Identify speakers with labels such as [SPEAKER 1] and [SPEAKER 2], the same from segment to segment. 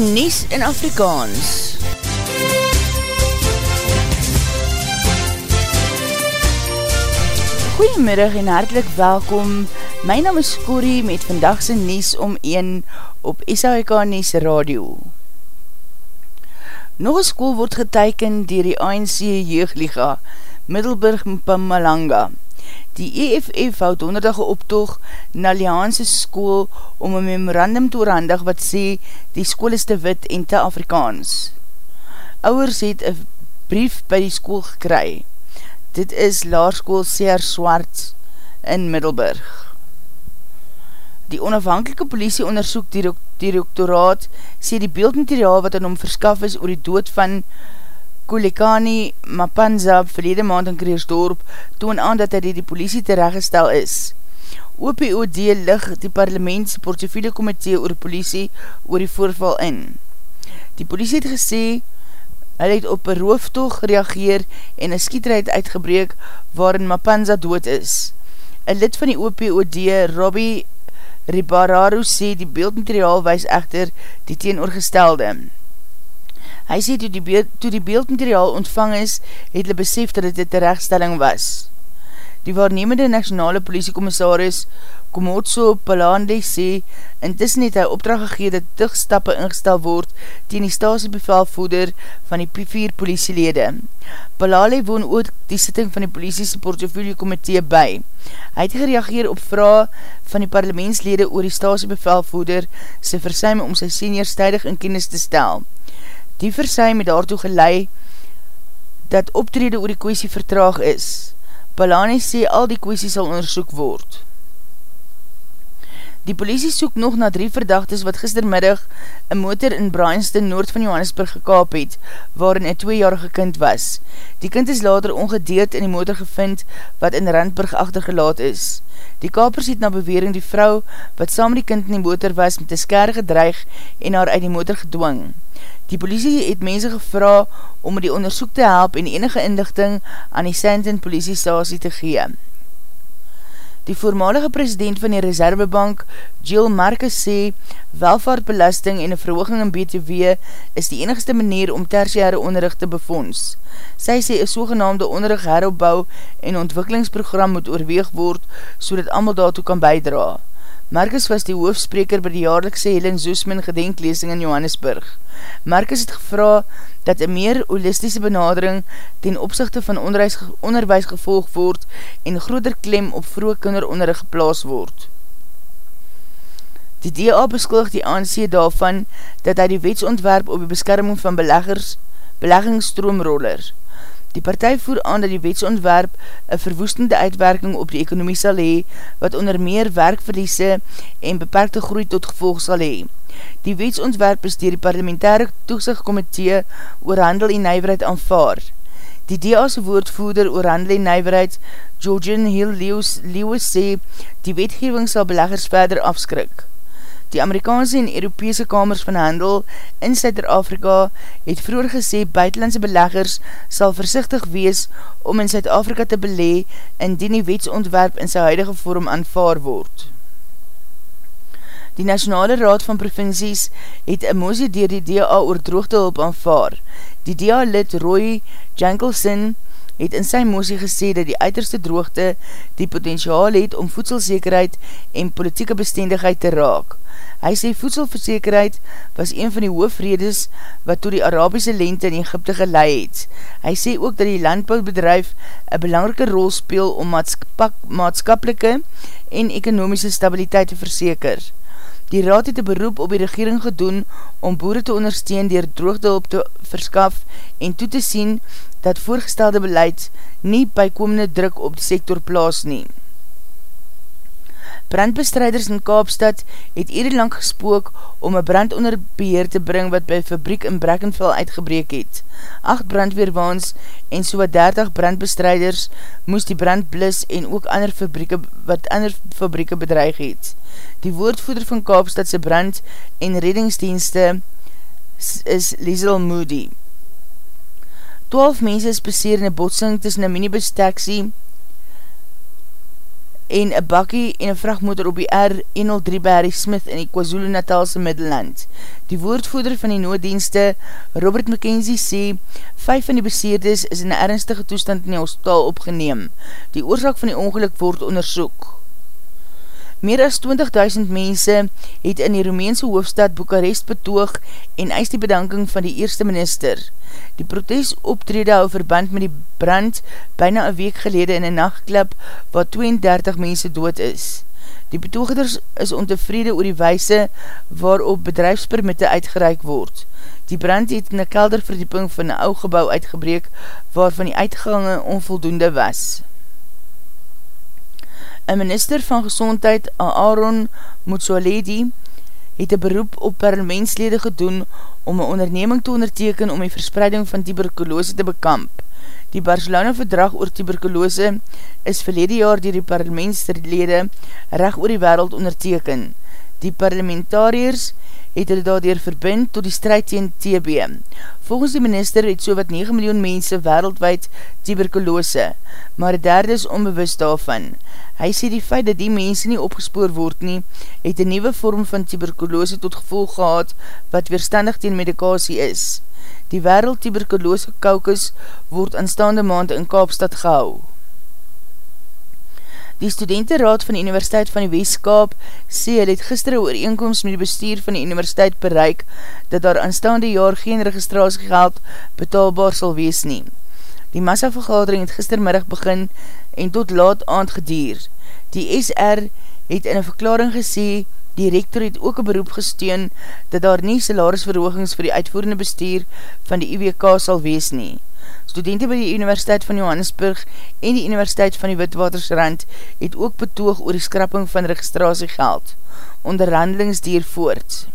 [SPEAKER 1] die Nies in Afrikaans. Goeiemiddag en hartelijk welkom. My naam is Corrie met vandagse Nies om 1 op SAIK Nies Radio. Nog een school word geteiken dier die ANC Jeugliga, Middelburg Mpumalanga. Die EFF hou donderdag optoog na Liaanse school om een memorandum te oorhandig wat sê die school is te wit en te Afrikaans. Ouwers het een brief by die school gekry. Dit is Laarskool Seer Swart in Middelburg. Die onafhankelike politie onderzoek die directoraat sê die beeldmateriaal wat aan hom verskaf is oor die dood van Kulekani Mapanza verlede maand in Kreersdorp toon aan dat hy die politie terechtgestel is. OPOD lig die parlements portofiele komitee oor politie oor die voorval in. Die politie het gesê, hy het op een rooftoog gereageer en een skieterheid uitgebreek waarin Mapanza dood is. Een lid van die OPOD, Robbie Ribararu, sê die beeldmateriaal wees echter die teenoorgestelde. Hy sê toe die, beeld, toe die beeldmateriaal ontvang is, het hulle besef dat dit terechtstelling was. Die waarnemende nationale politiekommissaris Komotso Palande sê, intussen het hy opdracht gegeen dat tig stappe ingestel word teen die stasiebevelvoeder van die P4 politielede. Palale woon ook die sitting van die politiese portofolio komitee by. Hy het gereageer op vraag van die parlementslede oor die stasiebevelvoeder sy versuim om sy seniors tydig in kennis te stel. Die versuim het daartoe gelei dat optrede oor die kwestie vertraag is. Palani sê al die kwestie sal onderzoek word. Die politie soek nog na drie verdachtes wat gistermiddag een motor in Bryanston noord van Johannesburg gekaap het, waarin een tweejarige kind was. Die kind is later ongedeeld in die motor gevind wat in Randburg achtergelaat is. Die kapers het na bewering die vrou wat saam die kind in die motor was met een skare gedreig en haar uit die motor gedwong. Die politie het mense gevra om die onderzoek te help en enige inlichting aan die Sandton politiestasie te gee. Die voormalige president van die Reservebank, Jill Marcus, sê welvaartbelasting en een verhooging in BTW is die enigste manier om tertiare onderricht te befonds. Sy sê een sogenaamde onderricht heropbouw en ontwikkelingsprogram moet oorweeg word so dat allemaal daartoe kan bijdra. Marcus was die hoofspreker by die jaarlikse Helen Zoosman gedenklesing in Johannesburg. Marcus het gevra dat een meer holistische benadering ten opzichte van onderwijs, onderwijs gevolg word en groter klem op vroege kinderonderrig geplaas word. Die DA beskuldig die ANC daarvan dat hy die wetsontwerp op die beskerming van beleggers, beleggingsstroomroller, Die partij voer aan dat die wetsontwerp een verwoestende uitwerking op die ekonomie sal hee, wat onder meer werkverliese en beperkte groei tot gevolg sal hee. Die wetsontwerp is dier die parlementaire toegzichtkomitee oor handel en nijverheid aanvaar. Die DA's woordvoerder oor handel en nijverheid, Georgian Hill Lewis sê, die wetgeving sal beleggers verder afskrik. Die Amerikaanse en Europese Kamers van Handel in Suid-Afrika het vroeger gesê buitenlandse beleggers sal versichtig wees om in Suid-Afrika te belee indien die wetsontwerp in sy huidige vorm aanvaar word. Die Nationale Raad van Provincies het een moesie dier die DA oor droogtehulp aanvaar. Die DA-lid Roy Jankelson het in sy moesie gesê dat die uiterste droogte die potentiaal het om voedselzekerheid en politieke bestendigheid te raak. Hy sê voedselverzekerheid was een van die hoofredes wat toe die Arabiese lente in Egypte gelei het. Hy sê ook dat die landbouwbedrijf een belangrike rol speel om maatskapelike en ekonomiese stabiliteit te verzeker. Die raad het een beroep op die regering gedoen om boere te ondersteun dier droogdehulp te verskaf en toe te sien dat voorgestelde beleid nie bykomende druk op die sektor plaas neem. Brandbestrijders in Kaapstad het eerder lang gespook om een brand onder beheer te bring wat by fabriek in Brekkenville uitgebreek het. Acht brandweerwaans en so wat 30 brandbestrijders moes die brand blis en ook ander fabrieke, wat ander fabrieke bedreig het. Die woordvoeder van Kaapstadse brand en reddingsdienste is Liesel Moody. 12 mense is beseer in een botsing tussen een minibus taxi en een bakkie en een vrachtmotor op die R103 by Harry Smith in die KwaZulu Natalse Middelland. Die woordvoeder van die nooddienste, Robert McKenzie, sê, vijf van die beseerdes is in een ernstige toestand in die hospitaal opgeneem. Die oorzaak van die ongeluk word onderzoek. Meer as 20.000 mense het in die Romeinse hoofdstad Bukarest betoog en eis die bedanking van die eerste minister. Die protest optrede hou verband met die brand byna een week gelede in een nachtklub waar 32 mense dood is. Die betoogders is ontevrede oor die weise waarop bedrijfspermitte uitgereik word. Die brand het in een kelderverdieping van een ou gebouw uitgebreek waarvan die uitgange onvoldoende was. Een minister van gezondheid, Aaron Mutsualedi, het een beroep op parlementslede gedoen om een onderneming te onderteken om die verspreiding van tuberkulose te bekamp. Die Barcelona verdrag oor tuberkulose is verlede jaar dier die parlementslede recht oor die wereld onderteken. Die parlementariërs het hulle daardoor verbind tot die strijd tegen TB. Volgens die minister het so wat 9 miljoen mense wereldwijd tuberkulose, maar het derde is onbewust daarvan. Hy sê die feit dat die mense nie opgespoor word nie, het een nieuwe vorm van tuberkulose tot gevolg gehad wat weerstandig tegen medikasie is. Die wereld tuberkulose kaukus word aanstaande maand in Kaapstad gehou. Die studentenraad van die Universiteit van die Weeskaap sê hy het gister een ooreenkomst met die bestuur van die universiteit bereik dat daar aanstaande jaar geen registratiegeld betaalbaar sal wees nie. Die massavergadering het gistermiddag begin en tot laat aand gedier. Die SR het in een verklaring gesê die rector het ook een beroep gesteun dat daar nie salarisverhoogings vir die uitvoerende bestuur van die IWK sal wees nie. Studenten by die Universiteit van Johannesburg en die Universiteit van die Witwatersrand het ook betoog oor die skrapping van registratiegeld. Onderhandelingsdier voort.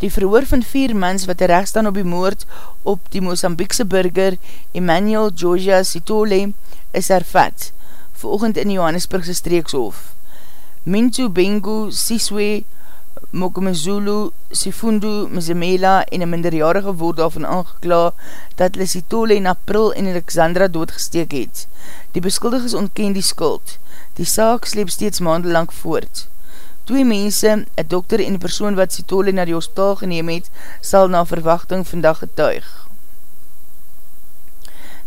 [SPEAKER 1] Die verhoor van vier mens wat terecht staan op die moord op die Mozambiekse burger Emmanuel Georgia Sitole is hervat, volgend in Johannesburgse streekshof. Mintu Bengu Siswe Mokomezulu, Sifundu, Mzemela en een minderjarige woord daarvan aangekla dat Lissitole in april en Alexandra doodgesteek het. Die beskuldig is ontken die skuld. Die saak sleep steeds maandelang voort. Twee mense, een dokter en die persoon wat Sitole na die hospitaal geneem het, sal na verwachting vandag getuig.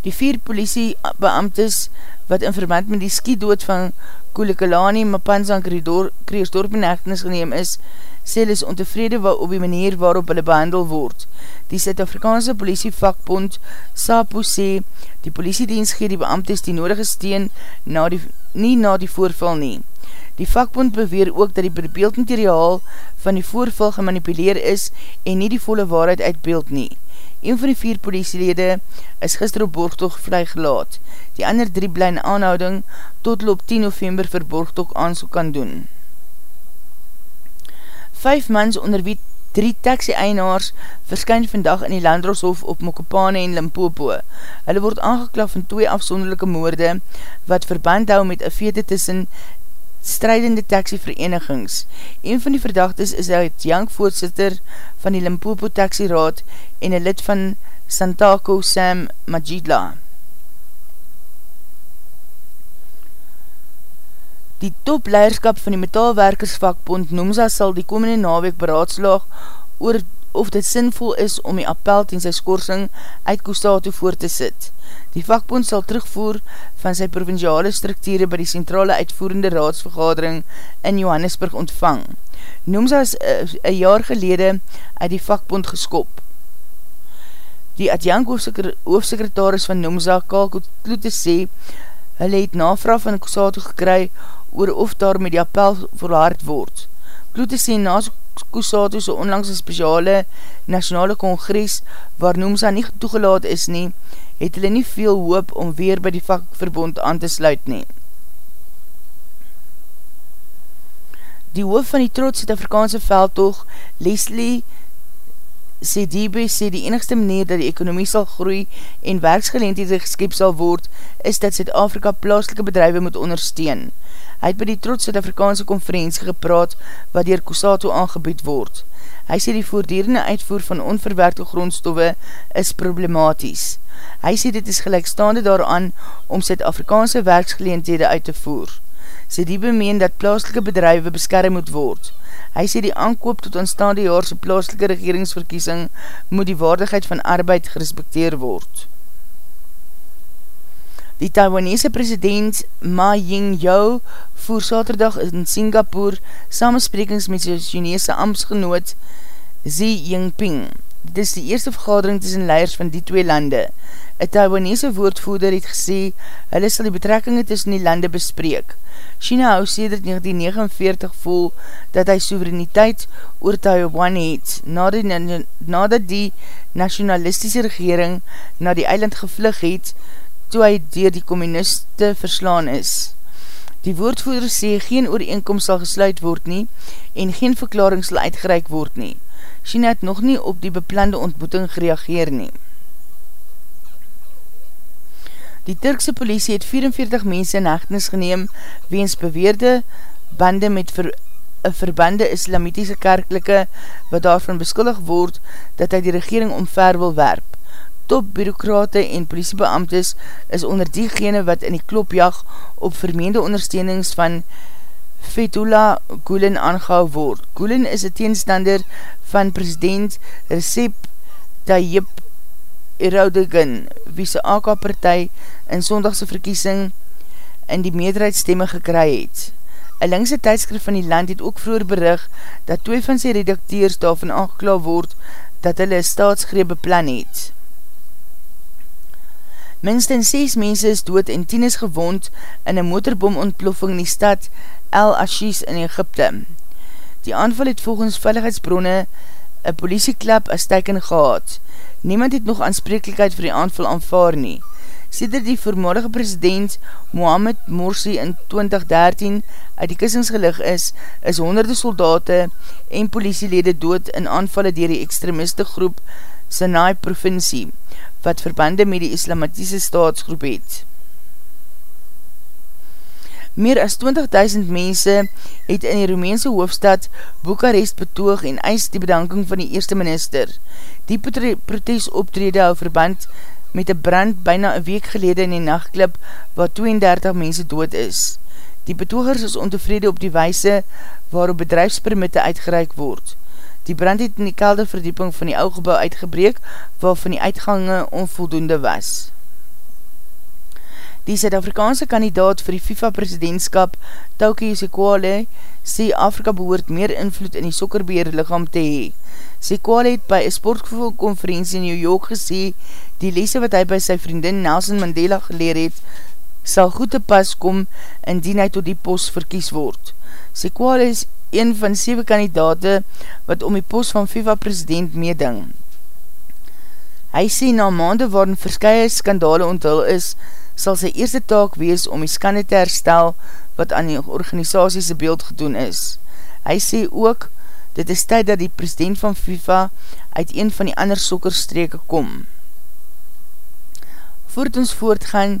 [SPEAKER 1] Die vier politiebeamtes wat in verband met die skiedood van Kulikalani Mapanza en Kreersdorp in echtenis geneem is, sê hulle is ontevrede op die manier waarop hulle behandel word. Die Suid-Afrikaanse politievakbond SAPO sê, die politiedienst gee die beamtes die nodige steen na die, nie na die voorval nie. Die vakbond beweer ook dat die beeldmateriaal van die voorval gemanipuleer is en nie die volle waarheid uitbeeld nie. Een van die vier politielede is gister op borgtoog vrygelaat. Die ander drie blij in aanhouding tot loop 10 november vir borgtoog aansoek kan doen. Vijf mans onder wie drie taxi-einaars verskyn vandag in die Landroshof op Mokopane en Limpopo. Hulle word aangeklaf van twee afsonderlijke moorde wat verband hou met een vete tussen strijdende taxi-verenigings. Een van die verdachtes is uit Jank voorzitter van die Limpopo Taxi Raad en een lid van Santako Sam Majidla. Die topleierskap van die metaalwerkersvakbond Noemsa sal die komende naweek beraadslaag oor of dit sinvol is om die appel ten sy skorsing uit Kostato voor te sit. Die vakbond sal terugvoer van sy provinciale structure by die centrale uitvoerende raadsvergadering in Johannesburg ontvang. Noemsa is een eh, jaar gelede uit die vakbond geskop. Die adjank hoofsekretaris van Noemsa, Kalko Kloete, sê, hulle het navraag van Kostato gekry oor of daar met die appel volhaard word. Kloete sê na Kusato so onlangs een speciale nationale kongres waar Noemsa nie toegelaat is nie, het hulle nie veel hoop om weer by die vakverbond aan te sluit nie. Die hoof van die trots Suid-Afrikaanse veldtoog, Leslie Sedibe sê die enigste manier dat die ekonomie sal groei en werksgeleendhede geskep sal word, is dat Zuid-Afrika plaaslike bedrijwe moet ondersteun. Hy het by die trots Zuid-Afrikaanse konferentie gepraat wat dier Kusato aangebied word. Hy sê die voordierende uitvoer van onverwerkte grondstoffe is problematies. Hy sê dit is gelijkstaande daaraan om Zuid-Afrikaanse werksgeleendhede uit te voer. Sy die bemeen dat plaaslike bedrijwe beskerm moet word. Hy sê die aankoop tot aanstaande jaarse plaaslike regeringsverkiesing moet die waardigheid van arbeid gerespekteer word. Die Taiwanese president Ma Ying-Yao voer saterdag in Singapore samensprekings met sy Chinese ambtsgenoot Xi Jinping. Dit is die eerste vergadering tussen leiders van die twee lande. Een Taiwanese woordvoerder het gesê, hulle sal die betrekkinge tussen die lande bespreek. China hou sedert 1949 voel dat hy soevereniteit oor Taiwan het, nadat die, nadat die nationalistische regering na die eiland gevlug het, toe hy dier die communiste verslaan is. Die woordvoerder sê geen ooreenkomst sal gesluit word nie en geen verklaring sal uitgereik word nie. China het nog nie op die beplande ontmoeting gereageer nie. Die Turkse polisie het 44 mense in hechtenis geneem weens beweerde bande met ver, verbande islamitiese kerklike wat daarvan beskuldig word dat hy die regering omver wil werp. Top bureaukrate en politiebeamtes is onder diegene wat in die klopjag op vermeende ondersteunings van Fethullah Gulen aangehou word. Gulen is een teenstander van president Recep Tayyip Erdogan, wie sy AK-partij in sondagse verkiesing in die meerderheidsstemme gekry het. Een linkse tijdskrif van die land het ook vroeger berig dat twee van sy redacteurs daarvan aangekla word dat hulle een staatsgreep beplan het. Minstens 6 mense is dood en 10 is gewond in een motorbomontploffing in die stad El Ashish in Egypte. Die aanval het volgens veiligheidsbronne een politieklap as teken gehad. Niemand het nog aansprekelijkheid vir die aanval aanvaar nie. Seder die voormalige president Mohamed Morsi in 2013 uit die kussingsgelig is, is honderde soldate en politielede dood in aanvalle dier die extremiste groep Sinai provincie, wat verbande met die islamatiese staatsgroep het. Meer as 20.000 mense het in die Romeinse hoofstad Boekarest betoog en eis die bedanking van die eerste minister. Die protesoptrede hou verband met een brand byna een week gelede in die nachtklip waar 32 mense dood is. Die betogers is ontevrede op die weise waarop bedrijfspermitte uitgereik word. Die brand het in die kelderverdieping van die ougebouw uitgebreek waarvan die uitgange onvoldoende was. Die Zuid-Afrikaanse kandidaat vir die FIFA-presidentskap, Tauke Sekwale, sê Afrika behoort meer invloed in die sokkerbeheer lichaam te hee. Sekwale het by een sportkonferentie in New York gesê, die lese wat hy by sy vriendin Nelson Mandela geleer het, sal goed te pas kom indien hy tot die post verkies word. Sekwale een van 7 kandidate wat om die post van FIFA-president meeding. Hy sê na maande waarin verskye skandale onthul is, sal sy eerste taak wees om die skande te herstel wat aan die organisatiese beeld gedoen is. Hy sê ook, dit is tyd dat die president van FIFA uit een van die ander sokkerstreke kom. Voort ons voortgaan,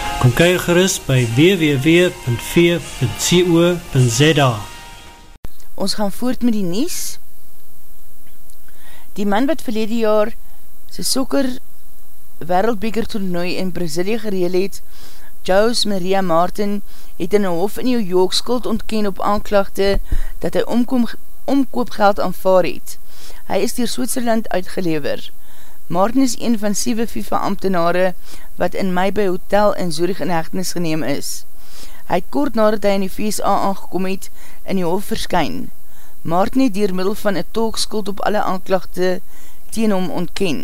[SPEAKER 2] Kom kyk gerust by www.v.co.za
[SPEAKER 1] Ons gaan voort met die nies. Die man wat verlede jaar sy sokker wereldbeker toernooi in Brazilië gereel het, Jose Maria Martin het in een hof in New York skuld ontken op aanklachte dat hy omkom, omkoopgeld aanvaar het. Hy is dier Switserland uitgelever. Martin is een van 7 FIFA-ambtenare wat in mei by hotel in Zurich in hechtenis geneem is. Hy het kort nadat hy in die VSA aangekom het, in die hof verskyn. Martin het dier middel van een tolk skuld op alle aanklachte teen hom ontken.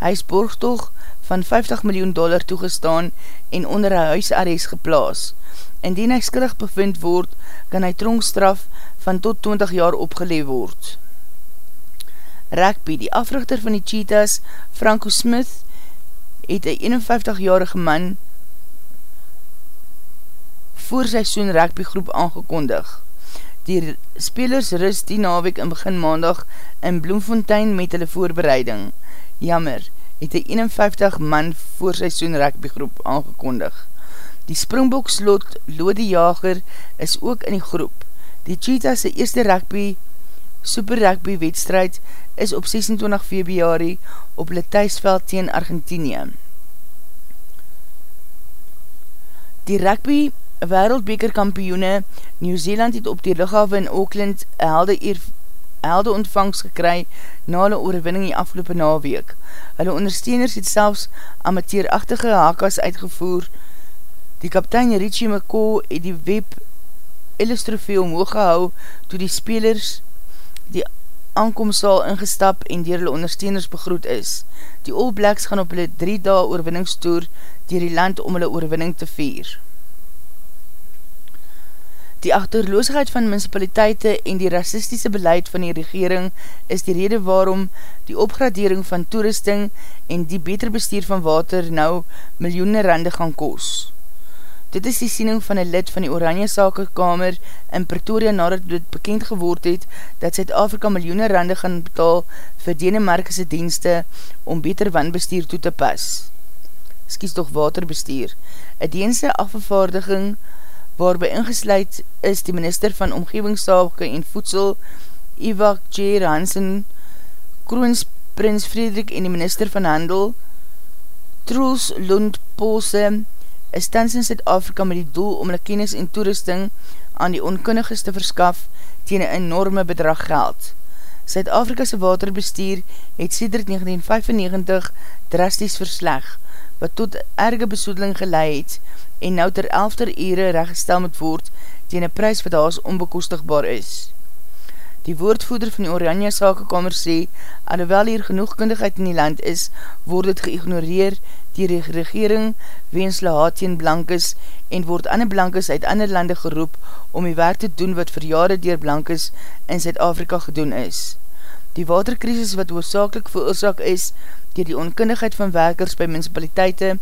[SPEAKER 1] Hy is borgtog van 50 miljoen dollar toegestaan en onder een huisarrest geplaas. Indien hy skillig bevind word, kan hy tronkstraf van tot 20 jaar opgeleef word. Rugby, die africhter van die Cheetahs, Franco Smith, het een 51-jarige man voor seisoen rugbygroep aangekondig. Die spelers rust die naweek in begin maandag in Bloemfontein met hulle voorbereiding. Jammer, het die 51 man voor seisoen rugbygroep aangekondig. Die Springbok slot Lode Jager is ook in die groep. Die Cheetahs eerste rugby Super Rugby wedstrijd is op 26 februari op Letuisveld teen Argentinië. Die rugby wereldbeker kampioene Nieuw-Zeeland het op die lichawe in Auckland helde, eer, helde ontvangst gekry na hulle oorwinning die afgelopen naweek. Hulle ondersteuners het selfs amateurachtige hakas uitgevoer. Die kaptein Richie McCaw het die web illustrofee omhoog gehou toe die spelers die aankomsaal ingestap en dier hulle ondersteuners begroet is. Die All Blacks gaan op hulle drie dae oorwinningstoer dier die land om hulle oorwinning te vier. Die achterloosheid van municipaliteite en die racistische beleid van die regering is die rede waarom die opgradering van toerusting en die beter bestuur van water nou miljoene rande gaan koos. Dit is die siening van een lid van die Oranje Sakekamer in Pretoria nadat dit bekend geword het dat Zuid-Afrika miljoene rande gaan betaal vir Denemarkese dienste om beter wandbestuur toe te pas. Skies toch waterbestuur. Een Deense afvervaardiging waarby ingesluid is die minister van Omgevingssake en Voedsel Ewak J. Hansen, Kroons Prins Frederik en die minister van Handel Truls Lund Polse is tans in Zuid-Afrika met die doel om hulle kennis en toerusting aan die onkunniges te verskaf teen een enorme bedrag geld. Zuid-Afrikase waterbestuur het sedert 1995 drasties versleg, wat tot erge besoedeling geleid het en nou ter 11 ure reggestel moet word teen een prijs wat haas onbekostigbaar is. Die woordvoeder van die Oranje Sakekamer sê, alhoewel hier genoeg kundigheid in die land is, word het geignoreer die regering wens laat teen blankes en word ander blankes uit ander lande geroep om die werk te doen wat vir jare dier blankes in Zuid-Afrika gedoen is. Die waterkrisis wat oorzakelik veroorzaak is dier die onkundigheid van werkers by municipaliteite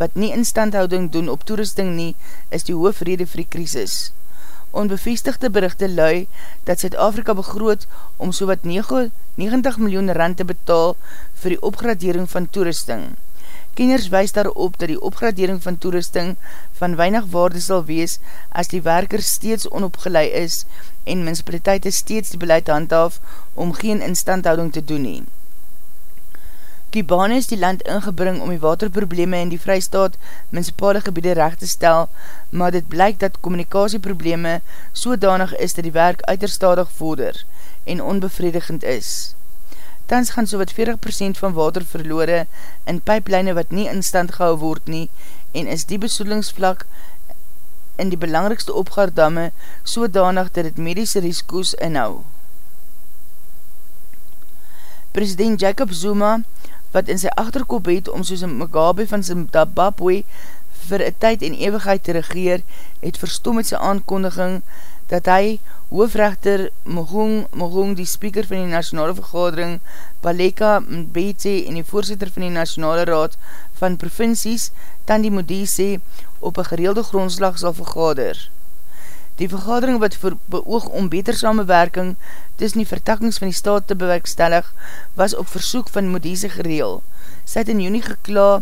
[SPEAKER 1] wat nie instandhouding doen op toerusting nie, is die hoofrede vir die krisis onbevestigde berichte lui dat Zuid-Afrika begroot om so wat 90 miljoen rand te betaal vir die opgradering van toerusting. Kenners wees daarop dat die opgradering van toerusting van weinig waarde sal wees as die werkers steeds onopgeleid is en mensibiliteite steeds die beleid handhaaf om geen instandhouding te doen nie. Kibane is die land ingebring om die waterprobleme in die vrystaat municipale gebiede recht te stel, maar dit blyk dat communicatieprobleme sodanig is dat die werk uiterstadig vorder en onbevredigend is. Tans gaan so wat 40% van water verloore in pijplijne wat nie in stand gehou word nie en is die besoedelingsvlak in die belangrikste opgaardamme sodanig dat het medische risikoes inhou. President Jacob Zuma wat in sy achterkop het om soos een Mugabe van Zimbabwe vir een tyd en eeuwigheid te regeer, het verstom met sy aankondiging dat hy hoofrechter Mogong, Mogong die speaker van die nationale vergadering, Paleka Mbetse en die voorzitter van die nationale raad van provincies, Tandi Modise, op een gereelde grondslag sal vergader. Die vergadering wat vir beoog om beter samenwerking tussen die vertakkings van die staat te bewerkstellig, was op versoek van Modise gereel. Sy het in juni gekla,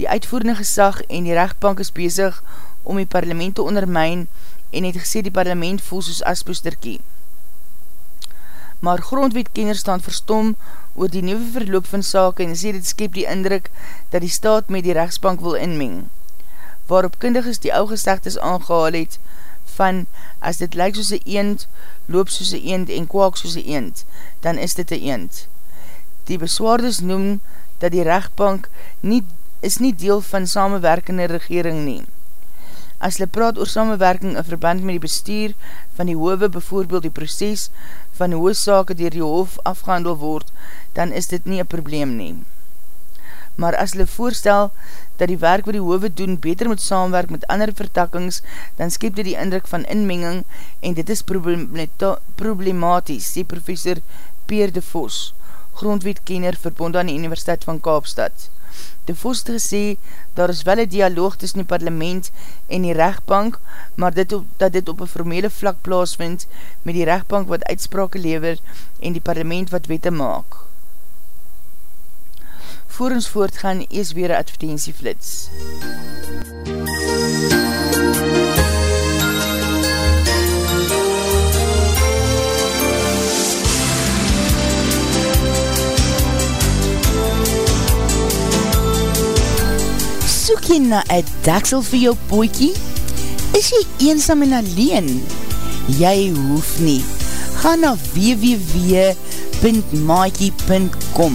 [SPEAKER 1] die uitvoerende gesag en die rechtbank is bezig om die parlement te ondermijn en het gesê die parlement voel soos aspoesterkie. maar grondwetkenner staan verstom oor die nieuwe verloop van sake en sê dit skep die indruk dat die staat met die rechtsbank wil inmeng. Waarop kundig is die oude gesegdes aangehaal het van as dit lyk soos een eend, loop soos een eend en kwaak soos een eend, dan is dit een eend. Die beswaardes noem dat die rechtbank nie, is nie deel van samenwerkende regering neem. As hulle praat oor samenwerking in verband met die bestuur van die hove, bijvoorbeeld die proces van die hoofdsake dier die hof afgehandel word, dan is dit nie een probleem nie. Maar as hulle voorstel dat die werk wat die hove doen beter moet samenwerk met ander vertakkings, dan skep dit die indruk van inmenging en dit is problematies, sê professor Peer de Vos, grondwetkenner verbond aan die Universiteit van Kaapstad. De Vos het gesê, daar is wel een dialoog tussen die parlement en die rechtbank, maar dit op, dat dit op een formele vlak plaasvind met die rechtbank wat uitsprake lever en die parlement wat wette maak. Voor ons voortgaan, ees weer een advertentieflits. MUZIEK soek jy na een daksel vir jou poekie? Is jy eensam en alleen? Jy hoef nie. Ga na www.maakie.com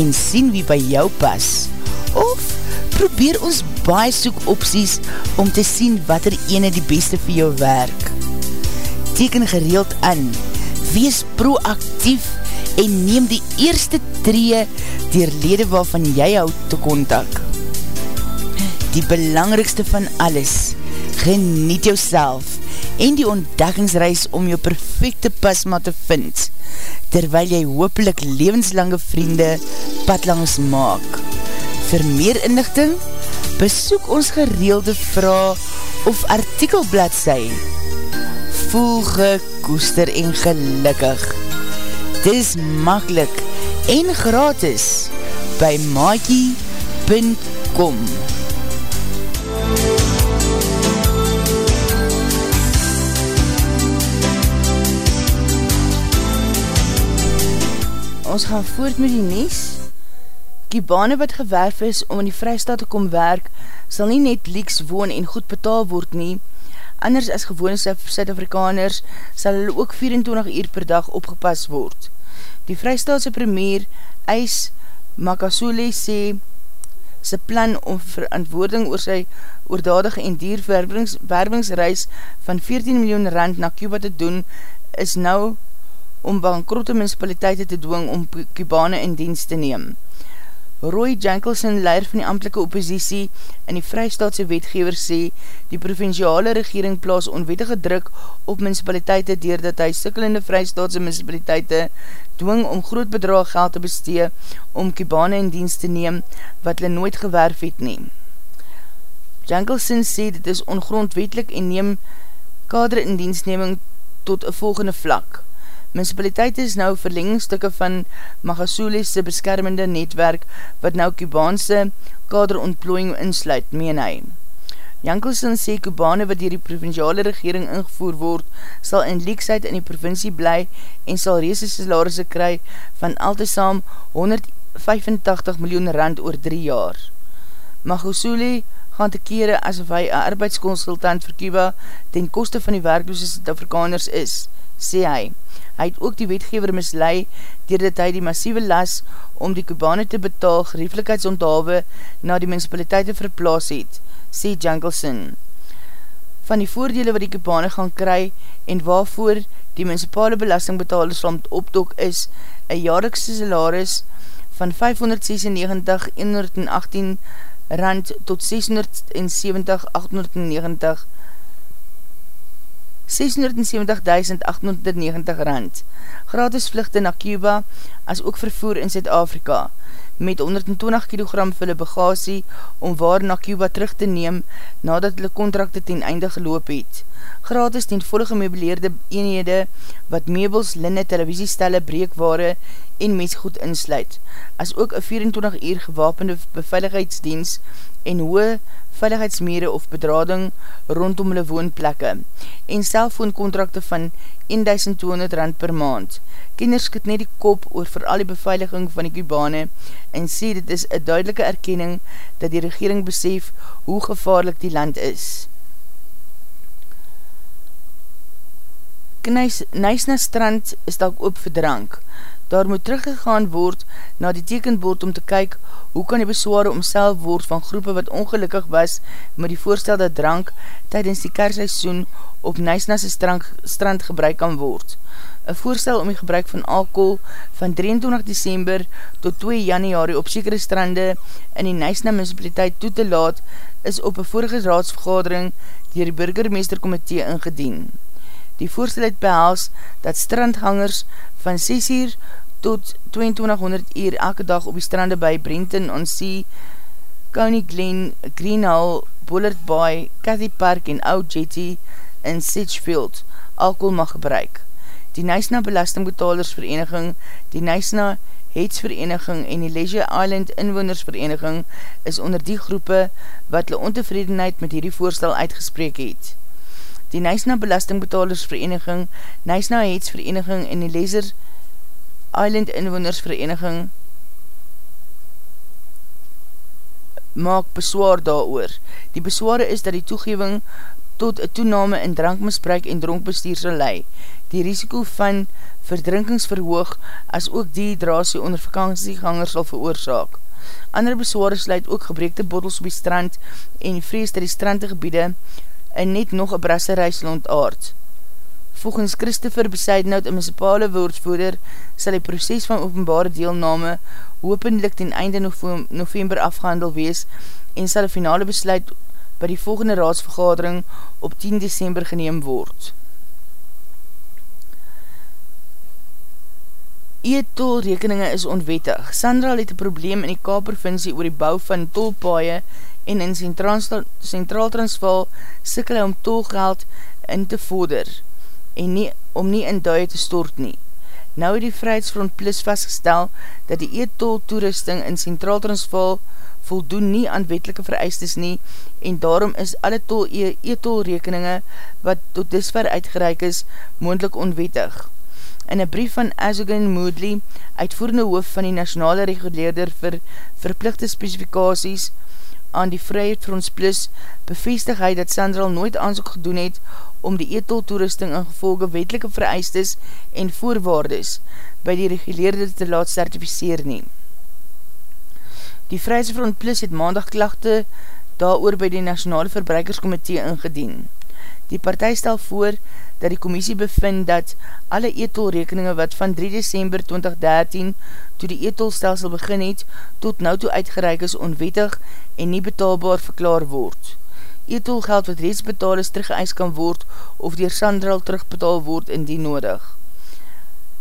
[SPEAKER 1] en sien wie by jou pas. Of probeer ons baie soek opties om te sien wat er ene die beste vir jou werk. Teken gereeld aan, wees proactief en neem die eerste tree dier lede waarvan jy houd te kontak. Die belangrikste van alles, geniet jou en die ontdekkingsreis om jou perfecte pasma te vind, terwyl jy hoopelik levenslange vriende padlangs maak. Vir meer inlichting, besoek ons gereelde vraag of artikelblad sy. Voel gekoester en gelukkig. Dit is makkelijk en gratis by maakie.com Ons gaan voort met die nies. Kibane wat gewerf is om in die vrystaat te kom werk, sal nie net leeks woon en goed betaal word nie, anders as gewone Suid-Afrikaners sal hulle ook 24 uur per dag opgepas word. Die vrystaatse premier Eis Makasole sê sy plan om verantwoording oor sy oordadige en dierwervingsreis van 14 miljoen rand na Cuba te doen is nou om bankrotte municipaliteite te dwing om Cubane in dienst te neem. Roy Jankelson, leider van die amtelike oppositie in die vrystaatse wetgever sê, die provinciale regering plaas onwettige druk op municipaliteite dier dat hy sikkelende vrystaatse municipaliteite dwing om groot bedrag geld te bestee om kibane in dienst te neem wat hulle nooit gewerf het neem. Jankelson sê dit is ongrondwetlik en neem kader in dienstneming tot een volgende vlak. Municipaliteit is nou verlengingstukke van Magasulis beskermende netwerk wat nou Kubaanse kaderontplooiing insluit, meen hy. Jankelson sê Kubane wat dier die provinciale regering ingevoer word, sal in leeksheid in die provincie bly en sal reese salarisse kry van al te saam 185 miljoen rand oor 3 jaar. Magusuli gaan te kere asof hy een arbeidskonsultant vir Cuba ten koste van die werkloose Suid-Afrikaners is, sê hy. Hy het ook die wetgever mislei doordat hy die massieve las om die Kubane te betaal gerieflikheidsondhawe na die municipaliteite verplaas het, sê Jankelson. Van die voordele wat die Kubane gaan kry en waarvoor die municipale belastingbetalers van opdok is, een jaarlikse salaris van 596,118 rand tot 670,890 670.890 rand. Gratis vluchte na Cuba, as ook vervoer in Zuid-Afrika, met 120 kg vulle bagasie om waar na Cuba terug te neem nadat hulle kontrakte ten einde geloop het. Gratis ten volle gemeubileerde eenhede wat meubels, linne, televisiestelle, breekware en mensgoed insluit, as ook een 24 uur gewapende beveiligheidsdienst en hoë veiligheidsmere of bedrading rondom hulle woonplekke en cellfoonkontrakte van 1200 rand per maand. Kenners skit net die kop oor vir al die beveiliging van die Kubane en sê dit is een duidelike erkenning dat die regering besef hoe gevaarlik die land is. Knysna strand is dalk oop vir drank. Daar moet teruggegaan word na die tekenbord om te kyk hoe kan die besware omself word van groepe wat ongelukkig was met die voorstelde drank tydens die kerseisoen op Nysna's strand, gebruik kan word. Een voorstel om die gebruik van alcohol van 23 december tot 2 januari op sekere strande in die Nysna municipaliteit toe te laat is op een vorige raadsvergadering dier die burgermeesterkomitee ingedien. Die voorstel het behels dat strandhangers van 6 uur tot 2200 uur elke dag op die strande by Brenton on Sea, Coney Glen, Greenhill, Bullard Bay, Cathy Park en Oud Jetty in Sedgefield alcohol mag gebruik. Die Nysna Belastingbetalersvereniging, die Nysna Headsvereniging en die Leisure Island Inwonersvereniging is onder die groepe wat hulle ontevredenheid met hierdie voorstel uitgespreek het. Die Nysna Belastingbetalersvereniging, Nysna Headsvereniging en die Leisure Island Inwonersvereniging maak beswaar daar oor. Die beswaare is dat die toegeving tot een toename in drankmisbruik en dronkbestuur sal lei. Die risiko van verdrinkingsverhoog as ook die drasie onder vakantiegangers sal veroorzaak. Andere beswaare sluit ook gebreekte bottels op die strand en vrees dat die strandgebiede in net nog een brassereis lontaard. Volgens Christopher Besaidnout, een municipale woordvoerder, sal die proces van openbare deelname hopenlik ten einde november afgehandel wees en sal die finale besluit by die volgende raadsvergadering op 10 december geneem word. E-tolrekeninge is onwettig. Sandra het een probleem in die K-provincie oor die bouw van tolpaaie en in Centraal Transvaal sikkel hy om tolgeld in te vorder en nie, om nie in duie te stort nie. Nou het die Vrijheidsfront Plus vastgestel dat die e-tol toerusting in Centraal Transvaal voldoen nie aan wetelike vereistes nie en daarom is alle tol e-tol rekeninge wat tot disver uitgereik is moendlik onwettig. In een brief van Azogan Moodley, uitvoerende hoof van die nationale reguleerder vir verplichte specifikaties aan die Vrijheid Front Plus, bevestig hy dat Sandral nooit aanzoek gedoen het om die etol toerusting in gevolge wetelike vereistes en voorwaardes by die reguleerder te laat certificeer neem. Die Vrijheidsfront Plus het maandag klachte daar oor by die Nationale Verbruikerskomitee ingedien. Die partij stel voor dat die commissie bevind dat alle etolrekeninge wat van 3 december 2013 toe die etolstelsel begin het, tot nou toe uitgereik is onwettig en nie betaalbaar verklaar word etelgeld wat reeds betaal is teruggeëis kan word of dier Sandral terugbetaal word indien nodig.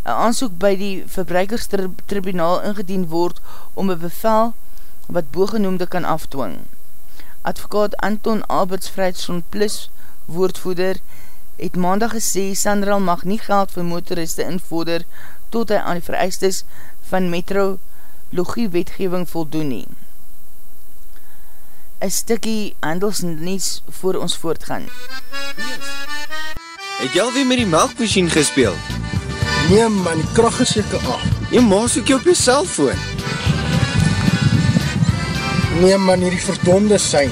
[SPEAKER 1] Een aansoek by die verbruikerstribunaal ingedien word om een bevel wat boogenoemde kan afdwing. Advokaat Anton Alberts Vrijdsson Plus, woordvoeder, het maandag gesê Sandral mag nie geld vir motoriste invoeder tot hy aan die vereistes van metrologie wetgeving voldoen nie een stikkie handelsnies voor ons voortgaan.
[SPEAKER 3] Het jy alweer met die melkmachine gespeeld?
[SPEAKER 4] Nee man, die kracht is jyke af.
[SPEAKER 3] Jy maas ook jy op jy cellfoon.
[SPEAKER 4] Nee man, hier die verdonde sein.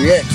[SPEAKER 4] Weet,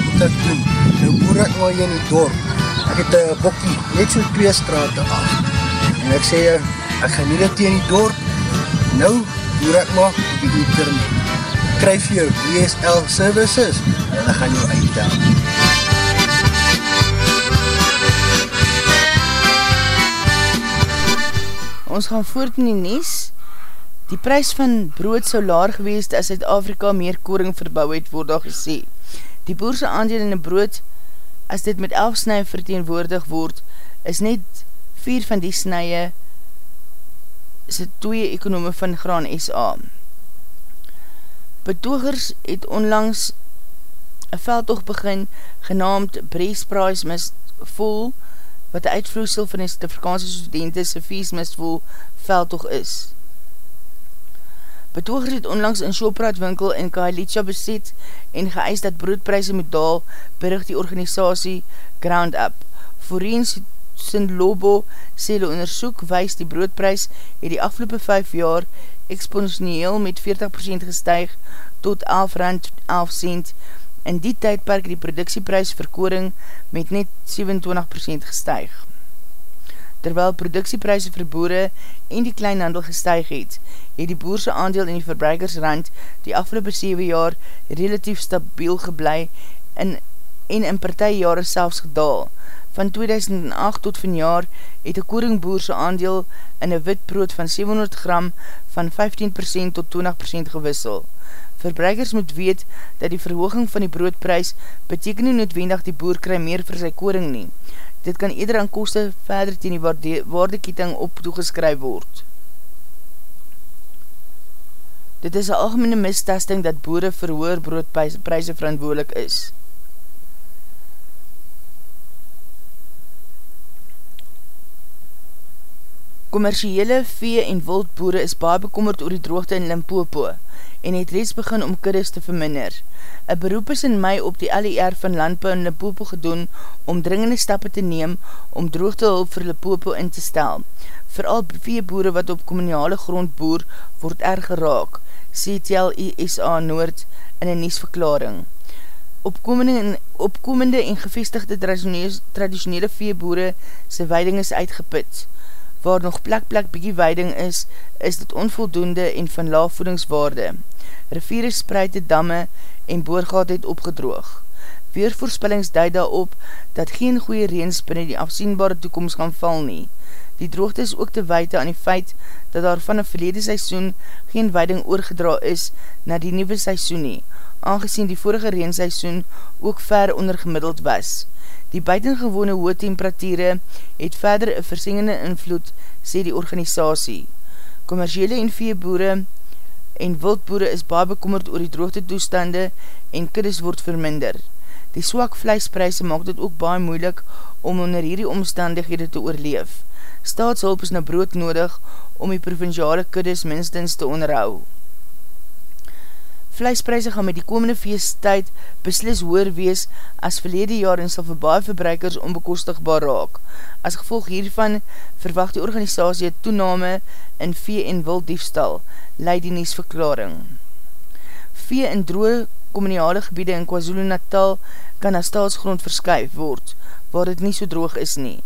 [SPEAKER 4] wat moet ek doen? Nou boer ek maar hier in die dorp. Ek het een bokkie net so twee straten af. En ek sê, ek gaan nie dit tegen die dorp. Nou, hoe ek maak op die internet. Kryf jou DSL services en ek gaan jou uitdaan.
[SPEAKER 1] Ons gaan voort in die nies. Die prijs van brood sou laar geweest as Zuid-Afrika meer koring verbouw het, word al gesê. Die boerse aandeel in die brood, as dit met 11 snij verteenwoordig word, is net 4 van die snije sy twee ekonome van Graan SA. Betogers het onlangs een veldtocht begin genaamd Brace Price Mist Vol, wat die uitvloesel van die Afrikaanse studenten sy Fees Mist Vol veldtocht is. Betogers het onlangs in Shopraat winkel in Kahalitja beset en geëis dat broodprijse moet daal, bericht die organisatie Ground Up. Voorheen Sint Lobo sê die onderzoek wees die broodprijs het die afgelopen 5 jaar exponentieel met 40% gestuig tot 11 rand 11 cent. In die tydperk die productieprijs verkoring met net 27% gestuig terwyl productiepryse vir boere en die kleinhandel gestuig het, het die boerse aandeel in die verbruikersrand die afgelopen 7 jaar relatief stabiel geblei en, en in partijjare selfs gedaal. Van 2008 tot van jaar het die koringboerse aandeel in een witbrood van 700 gram van 15% tot 20% gewissel. Verbruikers moet weet dat die verhooging van die broodprys beteken nie noodwendig die boer kry meer vir sy koring nie. Dit kan eerder aan koste verder teen die waarde, waardekieting op toegeskryf word. Dit is een algemene mistesting dat boere vir hoer broodprijse verantwoordelik is. Commerciële vee en wildboere is baie bekommerd oor die droogte in Limpopo en het reeds begin om kuddes te verminder. Een beroep is in mei op die LER van Landbouw in Limpopo gedoen om dringende stappe te neem om droogtehulp vir Limpopo in te stel. Vooral vier boere wat op communale grond boer word erg geraak, sê TLISA Noord in een niesverklaring. Opkomende, opkomende en gevestigde traditionele veeboere sy weiding is uitgeput waar nog plek plek bykie weiding is, is dit onvoldoende en van laafvoedingswaarde. Riviere spreide damme en boorgaat het opgedroog. Weervoorspellings duid daarop dat geen goeie reens binnen die afzienbare toekomst kan val nie. Die droogte is ook te weite aan die feit dat daar van een verlede seisoen geen weiding oorgedra is na die nieuwe seisoen nie, aangezien die vorige reenseisoen ook ver ondergemiddeld was. Die buitengewone hoë temperatuurde het verder een versengende invloed, sê die organisatie. Commerciële en veeboere en wildboere is baie bekommerd oor die droogte toestande en kuddes word verminder. Die swak vleispryse maak dit ook baie moeilik om onder hierdie omstandighede te oorleef. Staatshulp is na brood nodig om die provinciale kuddes minstens te onderhou vleispryse gaan met die komende feesttijd beslis hoor wees as verlede jaar en sal vir baie verbruikers onbekostigbaar raak. As gevolg hiervan verwacht die organisatie het toename in vee en wilddiefstal, leid die niesverklaring. Vee en droe communale gebiede in KwaZulu-Natal kan na staatsgrond verskuif word, waar dit nie so droog is nie.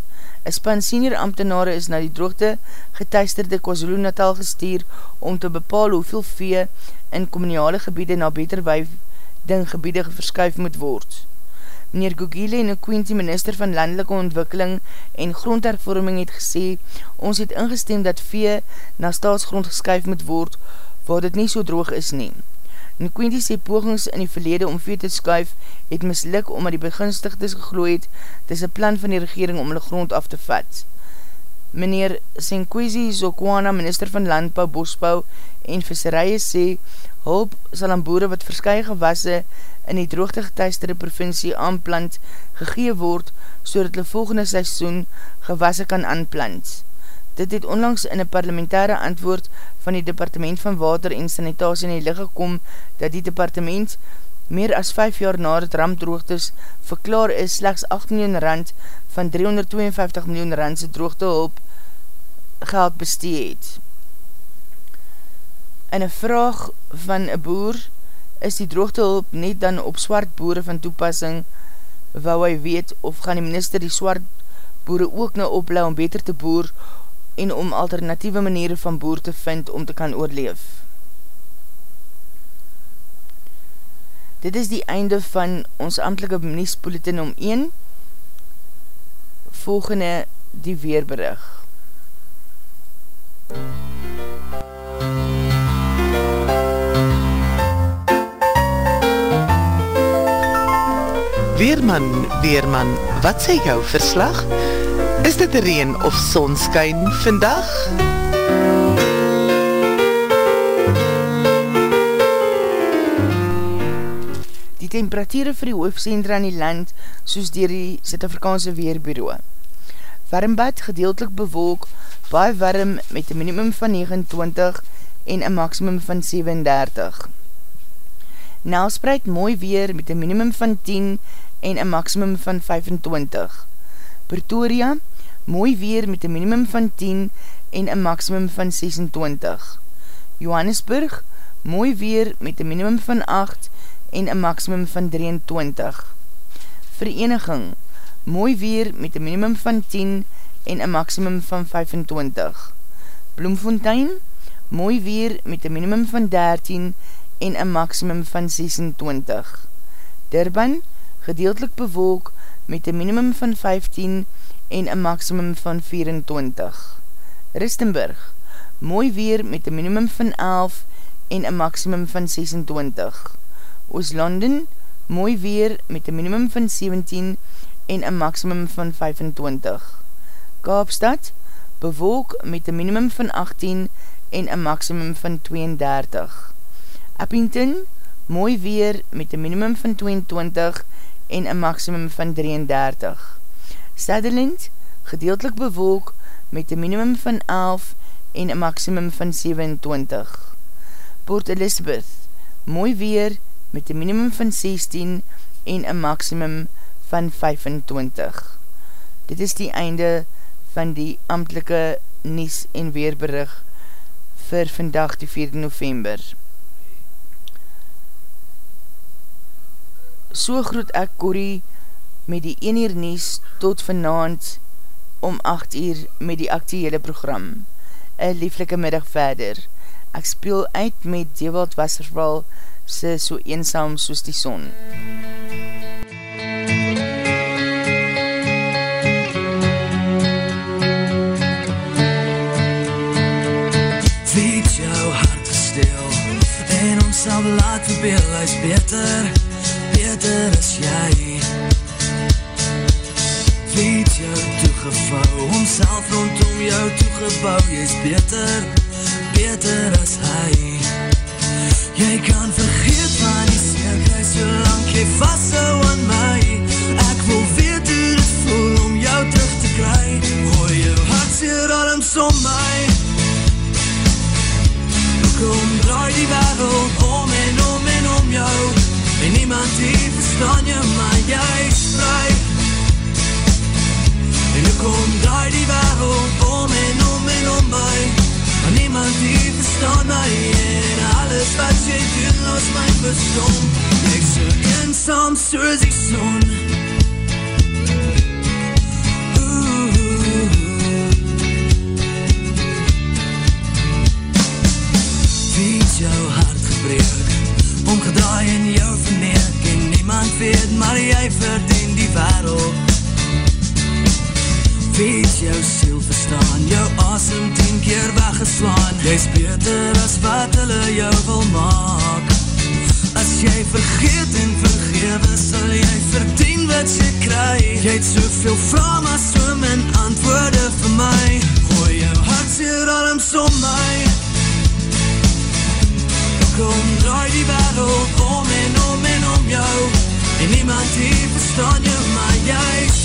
[SPEAKER 1] Een span senior ambtenare is na die droogte getuisterde KwaZulu-Natal gestuur om te bepaal hoeveel vee in communale gebiede na beter weiding gebiede verskuif moet word. Meneer Gugile en Quinty minister van Landelike Ontwikkeling en Grondhervorming het gesê, ons het ingestem dat vee na staatsgrond geskuif moet word, waar dit nie so droog is neem. En Quinty sê pogings in die verlede om vee te skuif het mislik omdat die begunstigdes geglooi het dis een plan van die regering om hulle grond af te vat. Meneer Senkwezi Zokwana, minister van Landbouw, Bosbouw en Visserije sê, hulp sal aan boere wat verskye gewasse in die droogte getuisterde provincie aanplant gegee word, so dat hulle volgende seisoen gewasse kan aanplant. Dit het onlangs in een parlementaire antwoord van die Departement van Water en Sanitasie in die licht gekom dat die departement meer as 5 jaar na het rampdroogtes verklaar is slechts 8 miljoen rand van 352 miljoen randse droogtehulp geld besteed. In een vraag van een boer is die droogtehulp net dan op swart boere van toepassing wou hy weet of gaan die minister die swart boere ook nou oplou om beter te boer en om alternatieve maniere van boer te vind om te kan oorleef. Dit is die einde van ons amtelike ministepolitin om 1. Volgende die weerberig.
[SPEAKER 5] Weerman, Weerman, wat sê jou verslag? Is dit reen of sonskyn vandag?
[SPEAKER 1] Temperatuur vir die hoofdcentra in die land soos dier die Zuid-Afrikaanse Weerbureau. Warmbad gedeeltelik bewolk, baie warm met een minimum van 29 en een maximum van 37. Nelspreid mooi weer met een minimum van 10 en een maximum van 25. Pretoria, mooi weer met een minimum van 10 en een maximum van 26. Johannesburg, mooi weer met een minimum van 8 en een maximum van 23. Vereniging, mooi weer met een minimum van 10 en een maximum van 25. Bloemfontein, mooi weer met een minimum van 13 en een maximum van 26. Durban, gedeeltelik bewolk met een minimum van 15 en een maximum van 24. Ristenburg, mooi weer met een minimum van 11 en een maximum van 26. Ooslanden, mooi weer met een minimum van 17 en een maximum van 25. Kaapstad, bewolk met een minimum van 18 en een maximum van 32. Appington, mooi weer met een minimum van 22 en een maximum van 33. Sutherland, gedeeltelik bewolk met een minimum van 11 en een maximum van 27. Port Elizabeth, mooi weer met een minimum van 16 en een maximum van 25. Dit is die einde van die amtelike Nies en Weerberig vir vandag die 4 november. So groet ek Corrie met die 1 uur Nies tot vanavond om 8 uur met die actiehele program. Een lieflike middag verder. Ek speel uit met Dewald Wasserval se so eensam soos die son.
[SPEAKER 6] Weet jou hart stil En ons sal laat verbeel Hy is beter, beter as jy Weet jou toegevou Homself rondom jou toegebouw Jy is beter, beter as hy Jy kan vergeet van die seerkruis Solang jy vasthou aan my Ek wil weet hoe dit voel Om jou terug te kry Gooi jou hartseer arms om my Kom draai die wereld om en om en om jou. En niemand die verstaan jou Maar jy is vry En kom draai die wereld om en om en om my Maar niemand die verstaan my En alles wat jy doen los my verstom Ek so eenzaam soos die son. Wie jou hart gebreek Omgedraai in jou verneek? En niemand weet maar jy verdien die wereld. Weet jou siel verstaan Jou asem tien keer weggeslaan Jy's beter as wat hulle jou wil maak. As jy vergeet en vergewe Sal jy verdien wat jy kry. Jy het soveel vraag maar so min antwoorde vir my. Gooi jou hartseer arms om my. Kom draai die wereld om en om en om jou. En niemand die verstaan jou, maar jy is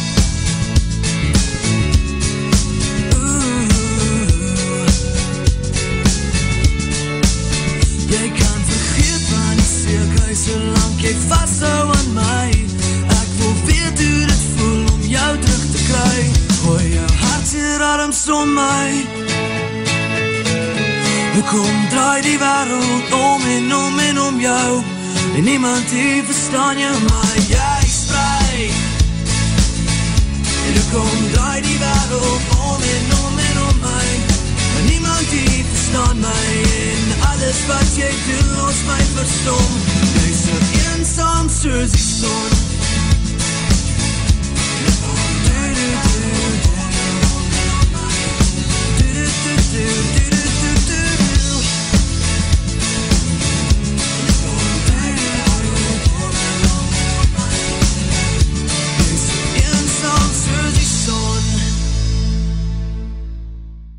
[SPEAKER 6] seek hy so lang ek vasthou aan my. Ek wil weet hoe dit voel om jou terug te kry. Gooi jou hart hier arms om my. Hoekom draai die wereld om en om en om jou? En niemand die verstaan jou maar jy sprei En hoekom draai die wereld om en om en om my? Maar niemand die naar my en alles wat jy doen my verstom Ek sit eensaam soos die son Do do do do Do do do do do